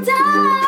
die.